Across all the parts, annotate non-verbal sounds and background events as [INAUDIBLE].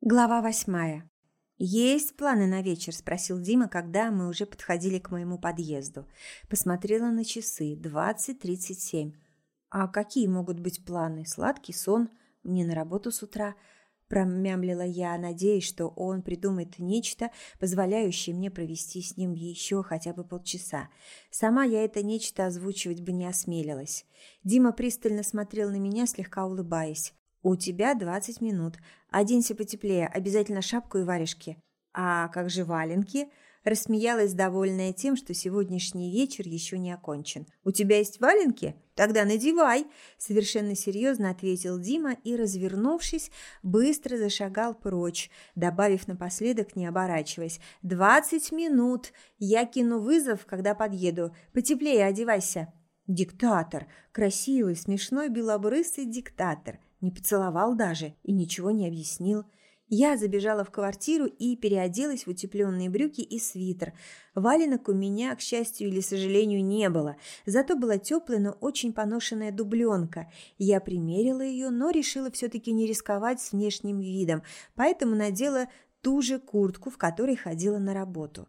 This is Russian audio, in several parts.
Глава восьмая. «Есть планы на вечер?» – спросил Дима, когда мы уже подходили к моему подъезду. Посмотрела на часы. Двадцать тридцать семь. «А какие могут быть планы? Сладкий сон? Мне на работу с утра?» Промямлила я, надеясь, что он придумает нечто, позволяющее мне провести с ним еще хотя бы полчаса. Сама я это нечто озвучивать бы не осмелилась. Дима пристально смотрел на меня, слегка улыбаясь. «У тебя двадцать минут. Оденься потеплее, обязательно шапку и варежки». «А как же валенки?» Рассмеялась, довольная тем, что сегодняшний вечер еще не окончен. «У тебя есть валенки? Тогда надевай!» Совершенно серьезно ответил Дима и, развернувшись, быстро зашагал прочь, добавив напоследок, не оборачиваясь. «Двадцать минут! Я кину вызов, когда подъеду. Потеплее одевайся!» Диктатор. Красивый, смешной, белобрысый диктатор – не поцеловал даже и ничего не объяснил. Я забежала в квартиру и переоделась в утепленные брюки и свитер. Валенок у меня, к счастью или сожалению, не было. Зато была теплая, но очень поношенная дубленка. Я примерила ее, но решила все-таки не рисковать с внешним видом, поэтому надела ту же куртку, в которой ходила на работу.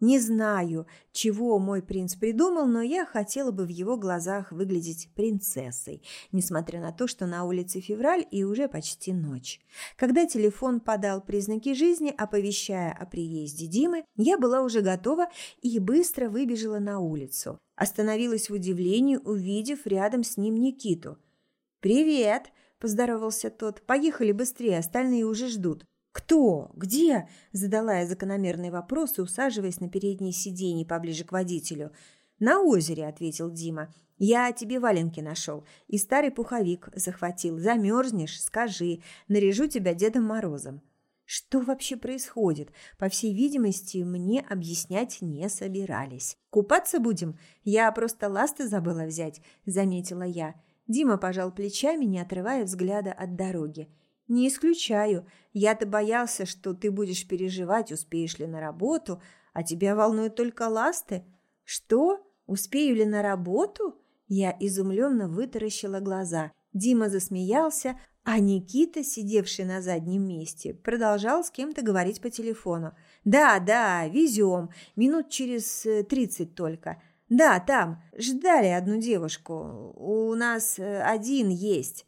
Не знаю, чего мой принц придумал, но я хотела бы в его глазах выглядеть принцессой, несмотря на то, что на улице февраль и уже почти ночь. Когда телефон подал признаки жизни, оповещая о приезде Димы, я была уже готова и быстро выбежала на улицу. Остановилась в удивлении, увидев рядом с ним Никиту. «Привет!» – поздоровался тот. «Поехали быстрее, остальные уже ждут». «Кто? Где?» – задала я закономерный вопрос и усаживаясь на переднее сиденье поближе к водителю. «На озере», – ответил Дима. «Я тебе валенки нашел и старый пуховик захватил. Замерзнешь, скажи, наряжу тебя Дедом Морозом». Что вообще происходит? По всей видимости, мне объяснять не собирались. «Купаться будем? Я просто ласты забыла взять», – заметила я. Дима пожал плечами, не отрывая взгляда от дороги. «Не исключаю. Я-то боялся, что ты будешь переживать, успеешь ли на работу, а тебя волнуют только ласты. Что? Успею ли на работу?» Я изумленно вытаращила глаза. Дима засмеялся, а Никита, сидевший на заднем месте, продолжал с кем-то говорить по телефону. «Да, да, везем. Минут через э, тридцать только. Да, там. Ждали одну девушку. У нас э, один есть».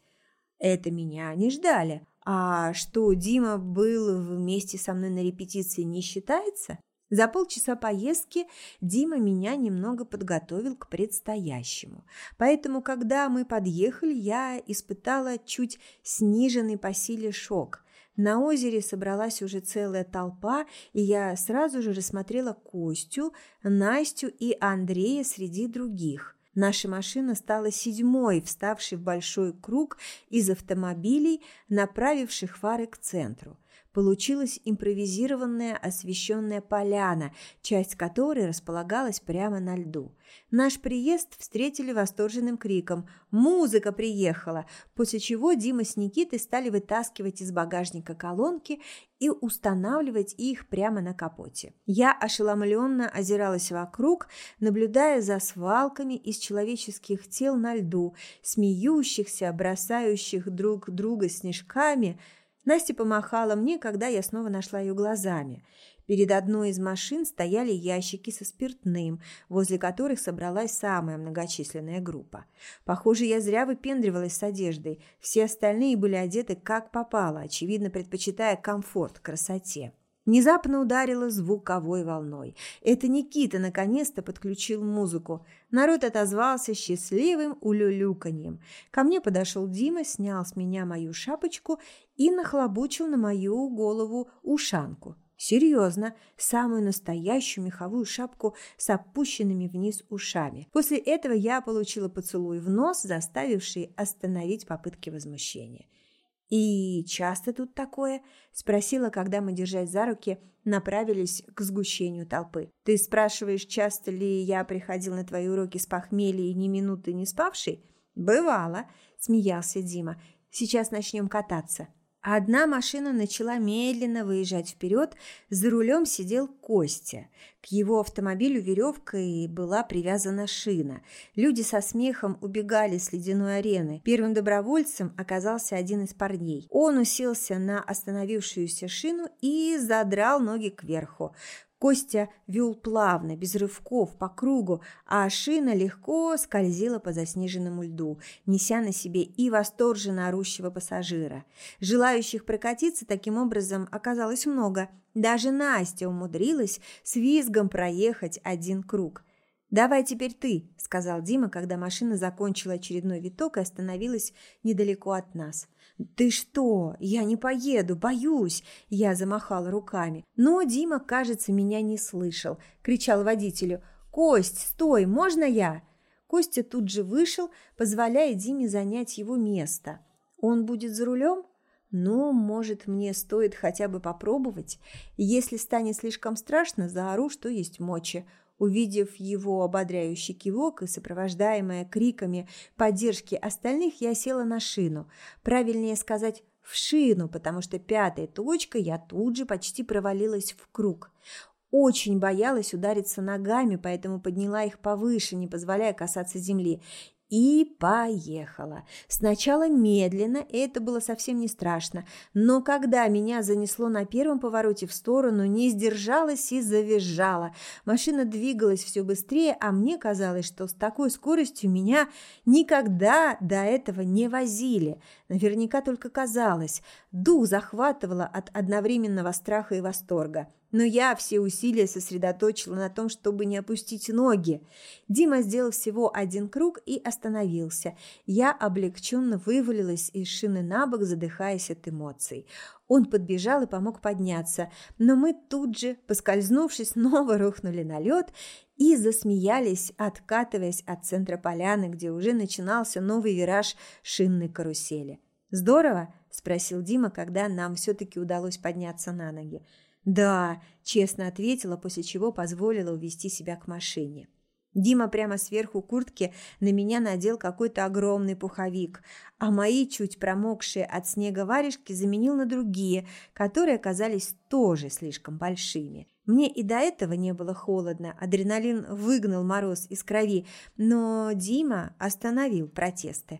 Это меня не ждали. А что Дима был вместе со мной на репетиции, не считается? За полчаса поездки Дима меня немного подготовил к предстоящему. Поэтому, когда мы подъехали, я испытала чуть сниженный по силе шок. На озере собралась уже целая толпа, и я сразу же рассмотрела Костю, Настю и Андрея среди других. Наша машина стала седьмой, вставшей в большой круг из автомобилей, направивших фары к центру. Получилась импровизированная освещенная поляна, часть которой располагалась прямо на льду. Наш приезд встретили восторженным криком «Музыка приехала!», после чего Дима с Никитой стали вытаскивать из багажника колонки и устанавливать их прямо на капоте. Я ошеломленно озиралась вокруг, наблюдая за свалками из человеческих тел на льду, смеющихся, бросающих друг друга снежками – Настя помахала мне, когда я снова нашла ее глазами. Перед одной из машин стояли ящики со спиртным, возле которых собралась самая многочисленная группа. Похоже, я зря выпендривалась с одеждой. Все остальные были одеты как попало, очевидно, предпочитая комфорт красоте. Внезапно ударило звуковой волной. Это Никита наконец-то подключил музыку. Народ отозвался счастливым улюлюканьем. Ко мне подошел Дима, снял с меня мою шапочку и нахлобучил на мою голову ушанку. Серьезно, самую настоящую меховую шапку с опущенными вниз ушами. После этого я получила поцелуй в нос, заставивший остановить попытки возмущения. «И часто тут такое?» – спросила, когда мы, держась за руки, направились к сгущению толпы. «Ты спрашиваешь, часто ли я приходил на твои уроки с похмелья и ни минуты не спавший?» «Бывало», – смеялся Дима. «Сейчас начнем кататься». Одна машина начала медленно выезжать вперед, за рулем сидел Костя. К его автомобилю веревкой была привязана шина. Люди со смехом убегали с ледяной арены. Первым добровольцем оказался один из парней. Он уселся на остановившуюся шину и задрал ноги кверху. Костя вел плавно, без рывков, по кругу, а шина легко скользила по заснеженному льду, неся на себе и восторженно орущего пассажира. Желающих прокатиться таким образом оказалось много. Даже Настя умудрилась с визгом проехать один круг. «Давай теперь ты», – сказал Дима, когда машина закончила очередной виток и остановилась недалеко от нас – «Ты что? Я не поеду, боюсь!» Я замахала руками. Но Дима, кажется, меня не слышал. Кричал водителю. «Кость, стой, можно я?» Костя тут же вышел, позволяя Диме занять его место. «Он будет за рулем?» «Ну, может, мне стоит хотя бы попробовать. Если станет слишком страшно, заору, что есть мочи. Увидев его ободряющий кивок и сопровождаемая криками поддержки остальных, я села на шину. Правильнее сказать, в шину, потому что пятой точкой я тут же почти провалилась в круг. Очень боялась удариться ногами, поэтому подняла их повыше, не позволяя касаться земли. И поехала. Сначала медленно, и это было совсем не страшно, но когда меня занесло на первом повороте в сторону, не сдержалась и завизжала. Машина двигалась все быстрее, а мне казалось, что с такой скоростью меня никогда до этого не возили. Наверняка только казалось. Дух захватывало от одновременного страха и восторга но я все усилия сосредоточила на том, чтобы не опустить ноги. Дима сделал всего один круг и остановился. Я облегченно вывалилась из шины на бок, задыхаясь от эмоций. Он подбежал и помог подняться, но мы тут же, поскользнувшись, [LAUGHS] снова рухнули на лед и засмеялись, откатываясь от центра поляны, где уже начинался новый вираж шинной карусели. «Здорово?» – спросил Дима, когда нам все-таки удалось подняться на ноги. «Да», – честно ответила, после чего позволила увести себя к машине. Дима прямо сверху куртки на меня надел какой-то огромный пуховик, а мои чуть промокшие от снега варежки заменил на другие, которые оказались тоже слишком большими. Мне и до этого не было холодно, адреналин выгнал мороз из крови, но Дима остановил протесты.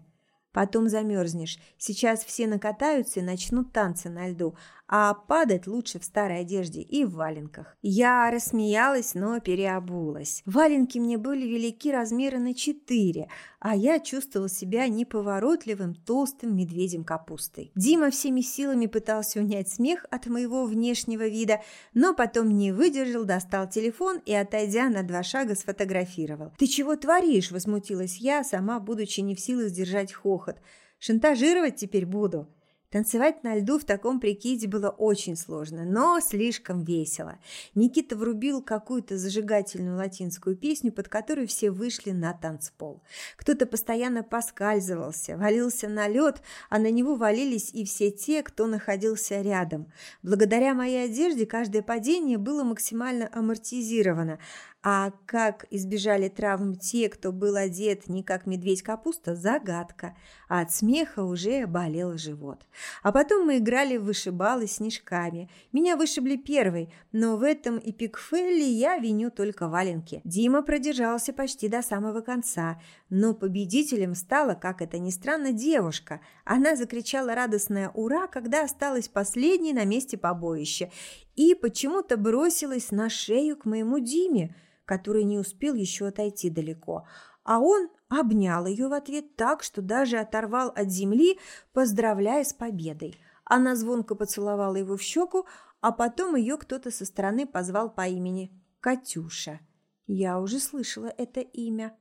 Потом замерзнешь. Сейчас все накатаются и начнут танцы на льду, а падать лучше в старой одежде и в валенках. Я рассмеялась, но переобулась. Валенки мне были велики размеры на четыре, а я чувствовала себя неповоротливым толстым медведем капустой. Дима всеми силами пытался унять смех от моего внешнего вида, но потом не выдержал, достал телефон и, отойдя на два шага, сфотографировал. «Ты чего творишь?» – возмутилась я, сама будучи не в силах сдержать хохот. «Шантажировать теперь буду». Танцевать на льду в таком прикиде было очень сложно, но слишком весело. Никита врубил какую-то зажигательную латинскую песню, под которую все вышли на танцпол. Кто-то постоянно поскальзывался, валился на лед, а на него валились и все те, кто находился рядом. Благодаря моей одежде каждое падение было максимально амортизировано, а как избежали травм те, кто был одет не как медведь-капуста – загадка. А от смеха уже болел живот. А потом мы играли в вышибалы снежками. Меня вышибли первой, но в этом эпикфелле я виню только валенки. Дима продержался почти до самого конца, но победителем стала, как это ни странно, девушка. Она закричала радостное «Ура!», когда осталась последней на месте побоища, и почему-то бросилась на шею к моему Диме – который не успел еще отойти далеко, а он обнял ее в ответ так, что даже оторвал от земли, поздравляя с победой. Она звонко поцеловала его в щеку, а потом ее кто-то со стороны позвал по имени Катюша. Я уже слышала это имя.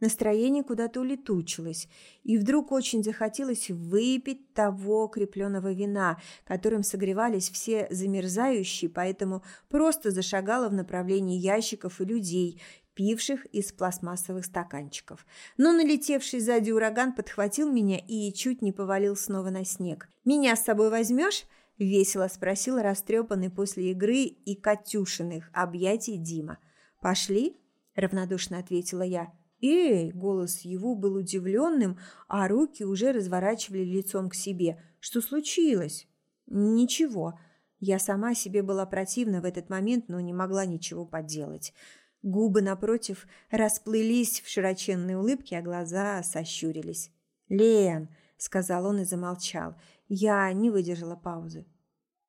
Настроение куда-то улетучилось, и вдруг очень захотелось выпить того крепленного вина, которым согревались все замерзающие, поэтому просто зашагала в направлении ящиков и людей, пивших из пластмассовых стаканчиков. Но налетевший сзади ураган подхватил меня и чуть не повалил снова на снег. «Меня с собой возьмешь?» – весело спросил растрепанный после игры и Катюшиных объятий Дима. «Пошли?» – равнодушно ответила я. «Эй!» – голос его был удивленным, а руки уже разворачивали лицом к себе. «Что случилось?» Ничего. Я сама себе была противна в этот момент, но не могла ничего поделать. Губы напротив расплылись в широченной улыбке, а глаза сощурились. «Лен!» – сказал он и замолчал. Я не выдержала паузы.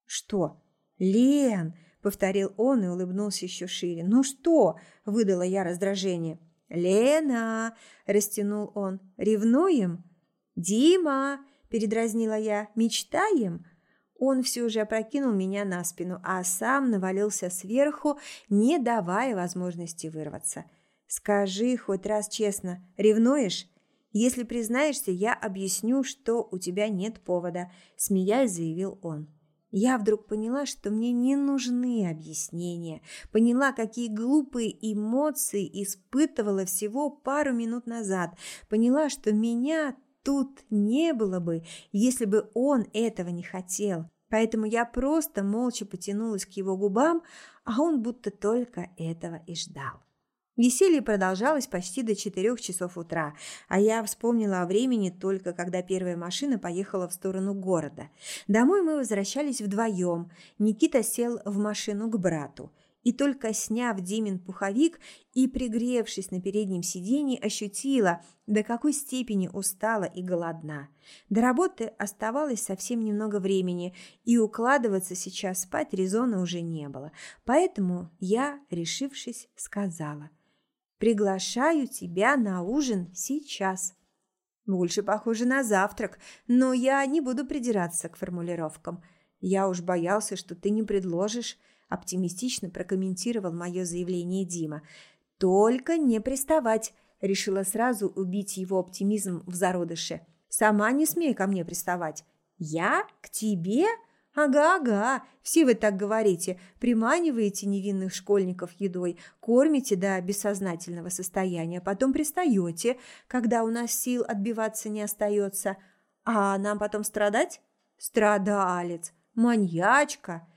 «Что?» «Лен!» – повторил он и улыбнулся еще шире. «Ну что?» – выдала я раздражение. «Лена!» – растянул он. «Ревнуем?» «Дима!» – передразнила я. «Мечтаем?» Он все же опрокинул меня на спину, а сам навалился сверху, не давая возможности вырваться. «Скажи хоть раз честно, ревнуешь?» «Если признаешься, я объясню, что у тебя нет повода», – смеясь заявил он. Я вдруг поняла, что мне не нужны объяснения. Поняла, какие глупые эмоции испытывала всего пару минут назад. Поняла, что меня тут не было бы, если бы он этого не хотел. Поэтому я просто молча потянулась к его губам, а он будто только этого и ждал. Веселье продолжалось почти до четырех часов утра, а я вспомнила о времени только когда первая машина поехала в сторону города. Домой мы возвращались вдвоем. Никита сел в машину к брату и только сняв Димин пуховик и пригревшись на переднем сиденье, ощутила, до какой степени устала и голодна. До работы оставалось совсем немного времени, и укладываться сейчас спать резона уже не было. Поэтому я, решившись, сказала «Приглашаю тебя на ужин сейчас». Больше похоже на завтрак, но я не буду придираться к формулировкам. Я уж боялся, что ты не предложишь оптимистично прокомментировал мое заявление Дима. Только не приставать, решила сразу убить его оптимизм в зародыше. Сама не смей ко мне приставать. Я к тебе? Ага-ага, все вы так говорите. Приманиваете невинных школьников едой, кормите до бессознательного состояния, потом пристаете, когда у нас сил отбиваться не остается. А нам потом страдать? Страдалец, маньячка.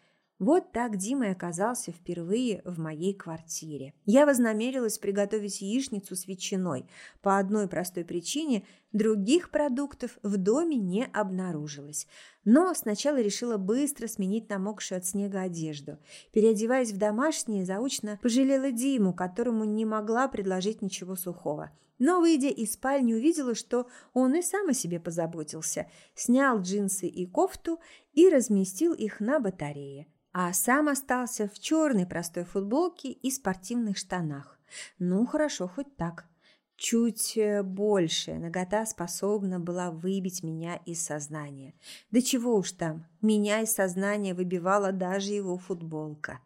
Вот так Дима и оказался впервые в моей квартире. Я вознамерилась приготовить яичницу с ветчиной. По одной простой причине других продуктов в доме не обнаружилось. Но сначала решила быстро сменить намокшую от снега одежду. Переодеваясь в домашнее, заучно пожалела Диму, которому не могла предложить ничего сухого. Но, выйдя из спальни, увидела, что он и сам о себе позаботился. Снял джинсы и кофту и разместил их на батарее а сам остался в черной простой футболке и спортивных штанах. Ну, хорошо, хоть так. Чуть э, больше нагота способна была выбить меня из сознания. Да чего уж там, меня из сознания выбивала даже его футболка.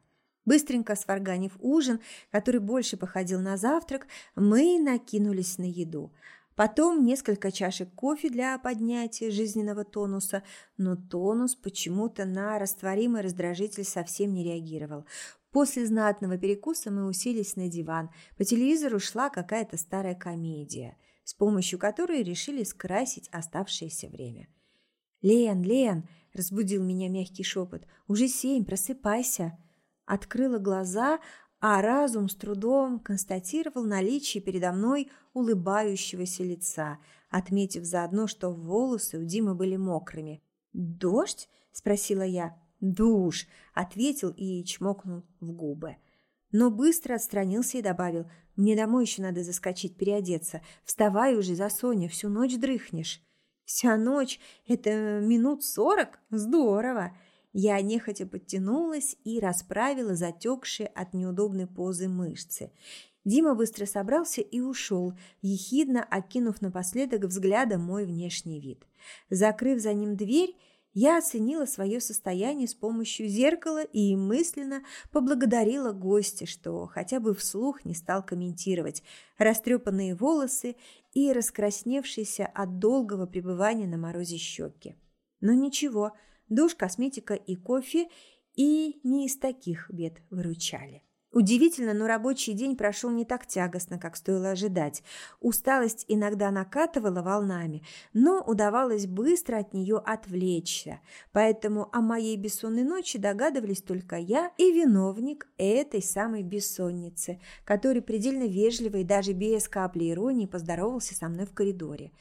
Быстренько сварганив ужин, который больше походил на завтрак, мы накинулись на еду – Потом несколько чашек кофе для поднятия жизненного тонуса, но тонус почему-то на растворимый раздражитель совсем не реагировал. После знатного перекуса мы уселись на диван. По телевизору шла какая-то старая комедия, с помощью которой решили скрасить оставшееся время. «Лен, Лен!» – разбудил меня мягкий шепот. «Уже семь, просыпайся!» Открыла глаза, а разум с трудом констатировал наличие передо мной улыбающегося лица, отметив заодно, что волосы у Димы были мокрыми. «Дождь?» – спросила я. «Душ!» – ответил и чмокнул в губы. Но быстро отстранился и добавил. «Мне домой еще надо заскочить, переодеться. Вставай уже за Соня, всю ночь дрыхнешь». «Вся ночь – это минут сорок? Здорово!» Я нехотя подтянулась и расправила затекшие от неудобной позы мышцы. Дима быстро собрался и ушел, ехидно окинув напоследок взглядом мой внешний вид. Закрыв за ним дверь, я оценила свое состояние с помощью зеркала и мысленно поблагодарила гостя, что хотя бы вслух не стал комментировать растрепанные волосы и раскрасневшиеся от долгого пребывания на морозе щеки. Но ничего – душ, косметика и кофе, и не из таких бед выручали. Удивительно, но рабочий день прошел не так тягостно, как стоило ожидать. Усталость иногда накатывала волнами, но удавалось быстро от нее отвлечься. Поэтому о моей бессонной ночи догадывались только я и виновник этой самой бессонницы, который предельно вежливо и даже без капли иронии поздоровался со мной в коридоре.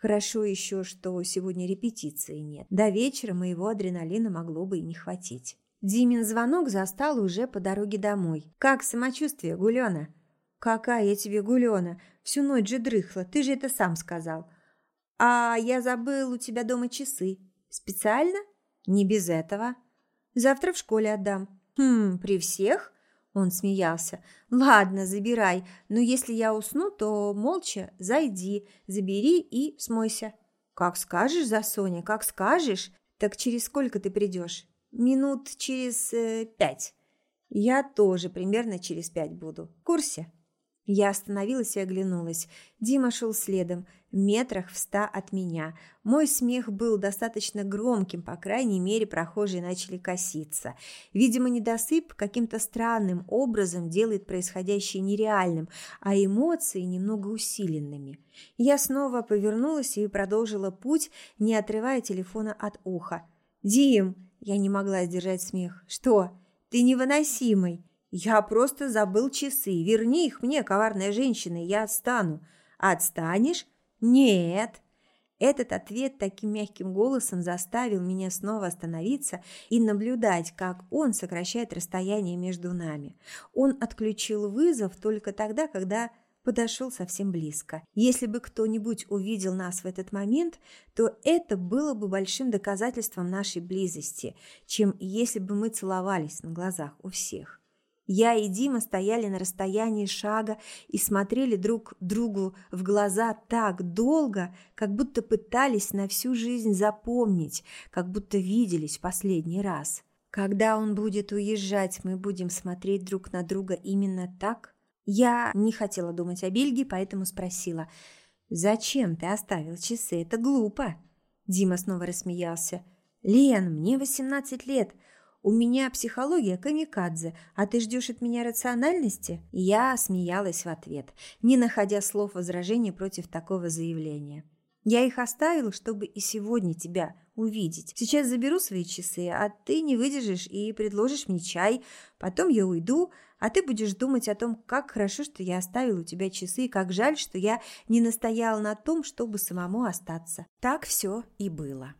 Хорошо еще, что сегодня репетиции нет. До вечера моего адреналина могло бы и не хватить. Димин звонок застал уже по дороге домой. «Как самочувствие, Гулёна?» «Какая я тебе, Гулёна? Всю ночь же дрыхла, ты же это сам сказал». «А я забыл у тебя дома часы. Специально?» «Не без этого. Завтра в школе отдам». «Хм, при всех?» Он смеялся. «Ладно, забирай, но если я усну, то молча зайди, забери и смойся». «Как скажешь, за Соня, как скажешь. Так через сколько ты придешь?» «Минут через э, пять». «Я тоже примерно через пять буду. В курсе?» Я остановилась и оглянулась. Дима шел следом, метрах в ста от меня. Мой смех был достаточно громким, по крайней мере, прохожие начали коситься. Видимо, недосып каким-то странным образом делает происходящее нереальным, а эмоции немного усиленными. Я снова повернулась и продолжила путь, не отрывая телефона от уха. «Дим!» – я не могла сдержать смех. «Что? Ты невыносимый!» «Я просто забыл часы. Верни их мне, коварная женщина, я отстану». «Отстанешь?» «Нет». Этот ответ таким мягким голосом заставил меня снова остановиться и наблюдать, как он сокращает расстояние между нами. Он отключил вызов только тогда, когда подошел совсем близко. Если бы кто-нибудь увидел нас в этот момент, то это было бы большим доказательством нашей близости, чем если бы мы целовались на глазах у всех. Я и Дима стояли на расстоянии шага и смотрели друг другу в глаза так долго, как будто пытались на всю жизнь запомнить, как будто виделись в последний раз. Когда он будет уезжать, мы будем смотреть друг на друга именно так? Я не хотела думать о Бельгии, поэтому спросила, «Зачем ты оставил часы? Это глупо!» Дима снова рассмеялся. «Лен, мне 18 лет. У меня психология камикадзе, а ты ждешь от меня рациональности?» Я смеялась в ответ, не находя слов возражения против такого заявления. «Я их оставила, чтобы и сегодня тебя увидеть. Сейчас заберу свои часы, а ты не выдержишь и предложишь мне чай. Потом я уйду, а ты будешь думать о том, как хорошо, что я оставила у тебя часы, и как жаль, что я не настояла на том, чтобы самому остаться». Так все и было.